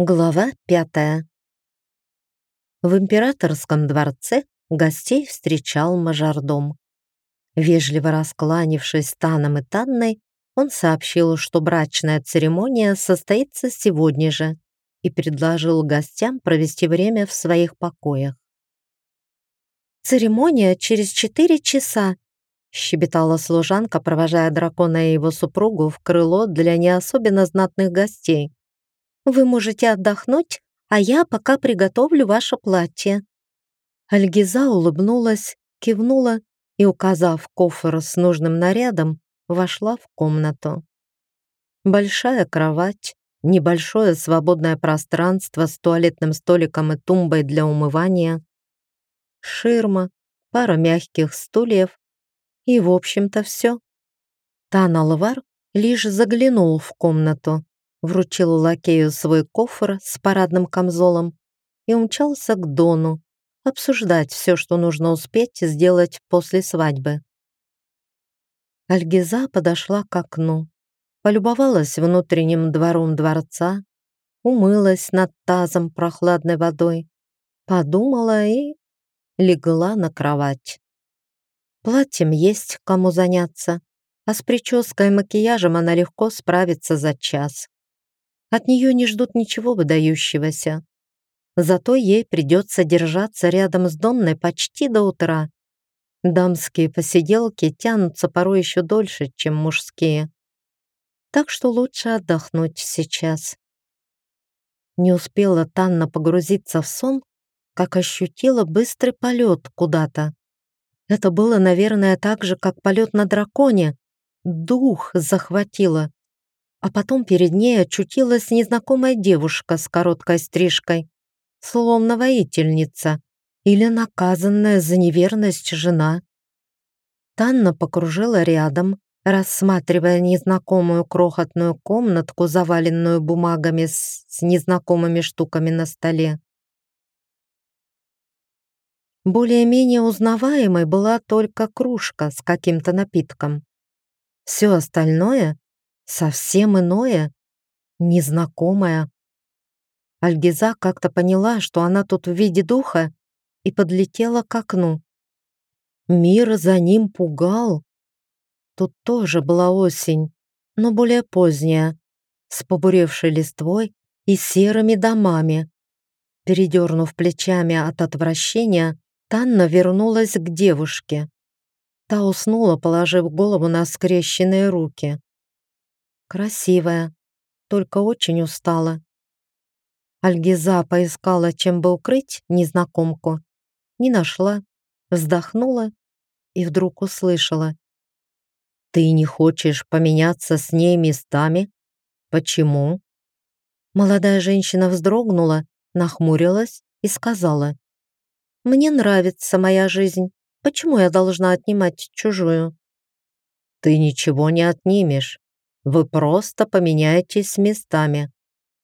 Глава пятая. В императорском дворце гостей встречал мажордом. Вежливо раскланившись Таном и Танной, он сообщил, что брачная церемония состоится сегодня же и предложил гостям провести время в своих покоях. «Церемония через четыре часа», — щебетала служанка, провожая дракона и его супругу в крыло для не особенно знатных гостей. Вы можете отдохнуть, а я пока приготовлю ваше платье». Альгиза улыбнулась, кивнула и, указав кофр с нужным нарядом, вошла в комнату. Большая кровать, небольшое свободное пространство с туалетным столиком и тумбой для умывания, ширма, пара мягких стульев и, в общем-то, все. Тан Алвар лишь заглянул в комнату, вручил лакею свой кофр с парадным камзолом и умчался к Дону обсуждать все, что нужно успеть сделать после свадьбы. Альгиза подошла к окну, полюбовалась внутренним двором дворца, умылась над тазом прохладной водой, подумала и легла на кровать. Платьем есть кому заняться, а с прической и макияжем она легко справится за час. От нее не ждут ничего выдающегося. Зато ей придется держаться рядом с Донной почти до утра. Дамские посиделки тянутся порой еще дольше, чем мужские. Так что лучше отдохнуть сейчас. Не успела Танна погрузиться в сон, как ощутила быстрый полет куда-то. Это было, наверное, так же, как полет на драконе. Дух захватило а потом перед ней очутилась незнакомая девушка с короткой стрижкой, словно воительница или наказанная за неверность жена. Танна покружила рядом, рассматривая незнакомую крохотную комнатку, заваленную бумагами с, с незнакомыми штуками на столе. Более-менее узнаваемой была только кружка с каким-то напитком. Все остальное совсем иное, незнакомое. Альгиза как-то поняла, что она тут в виде духа, и подлетела к окну. Мир за ним пугал. Тут тоже была осень, но более поздняя, с побуревшей листвой и серыми домами. Передернув плечами от отвращения, Танна вернулась к девушке. Та уснула, положив голову на скрещенные руки. Красивая, только очень устала. Альгиза поискала, чем бы укрыть незнакомку. Не нашла, вздохнула и вдруг услышала. «Ты не хочешь поменяться с ней местами? Почему?» Молодая женщина вздрогнула, нахмурилась и сказала. «Мне нравится моя жизнь. Почему я должна отнимать чужую?» «Ты ничего не отнимешь. Вы просто поменяетесь местами.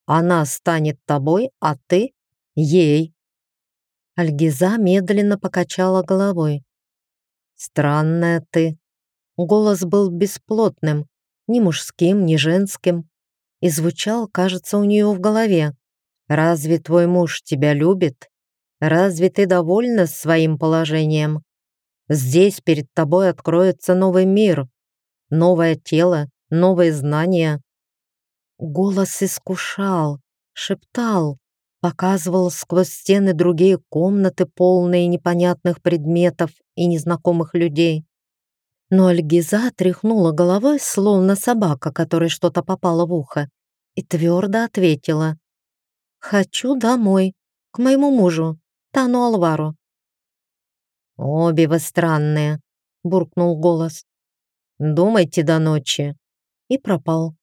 Она станет тобой, а ты — ей». Альгиза медленно покачала головой. «Странная ты». Голос был бесплотным, ни мужским, ни женским, и звучал, кажется, у нее в голове. «Разве твой муж тебя любит? Разве ты довольна своим положением? Здесь перед тобой откроется новый мир, новое тело, новые знания. Голос искушал, шептал, показывал сквозь стены другие комнаты, полные непонятных предметов и незнакомых людей. Но Альгиза тряхнула головой, словно собака, которой что-то попало в ухо, и твердо ответила. «Хочу домой, к моему мужу, Тану Алвару». «Обе вы странные», — буркнул голос. «Думайте до ночи, и пропал.